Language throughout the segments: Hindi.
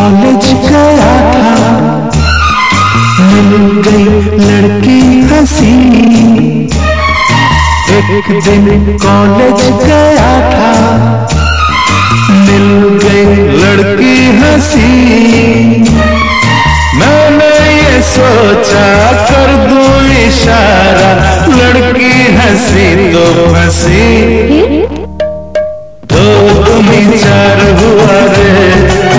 कॉलेज गया था। मिल गई लड़की हसी। एक दिन कॉलेज गया था। मिल गई लड़की हसी। मैंने ये सोचा, कर दू इशारा। लड़की हसी तो हसी दो तुम्हें चार हुआ रे।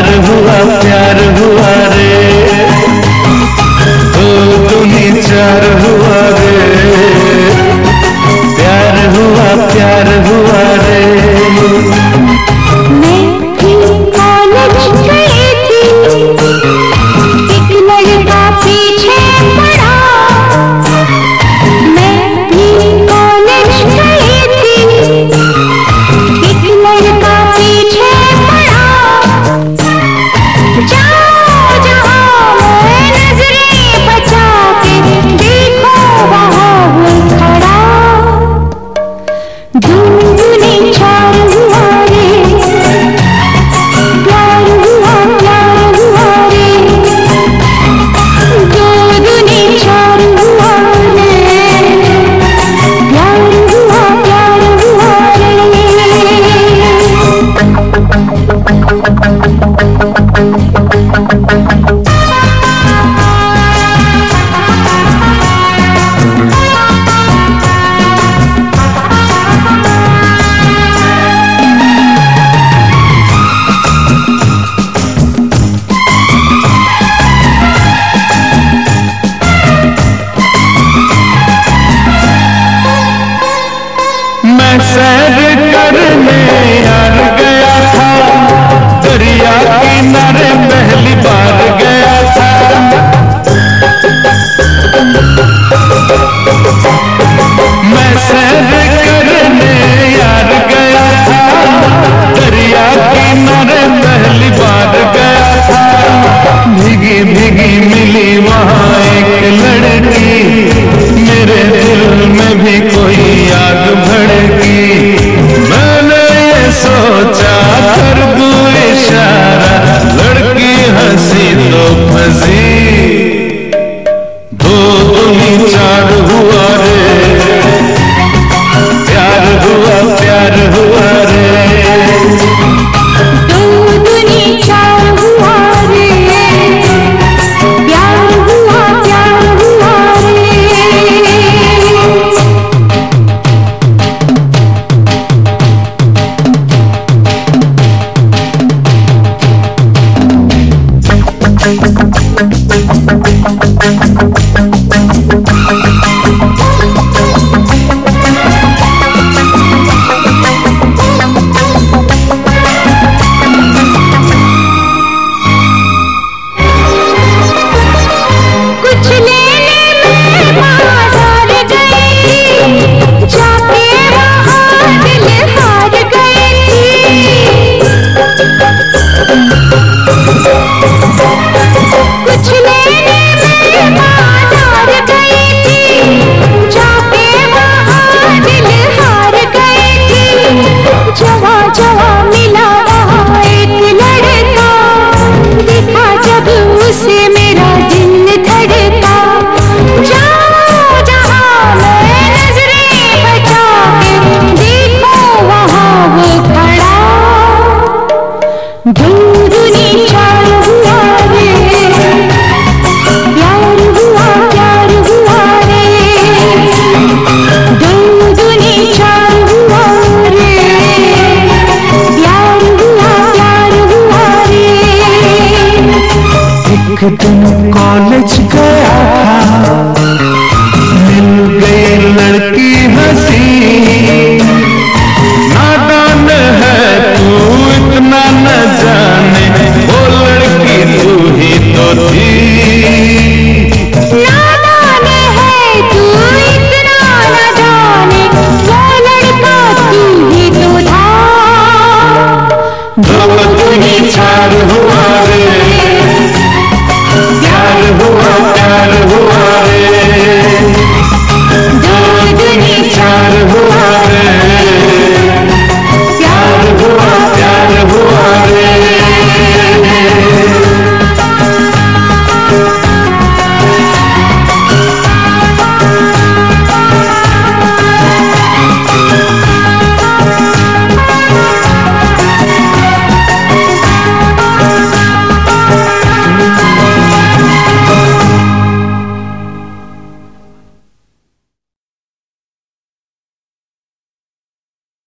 प्यार हुआ प्यार हुआ रे। तुम कॉलेज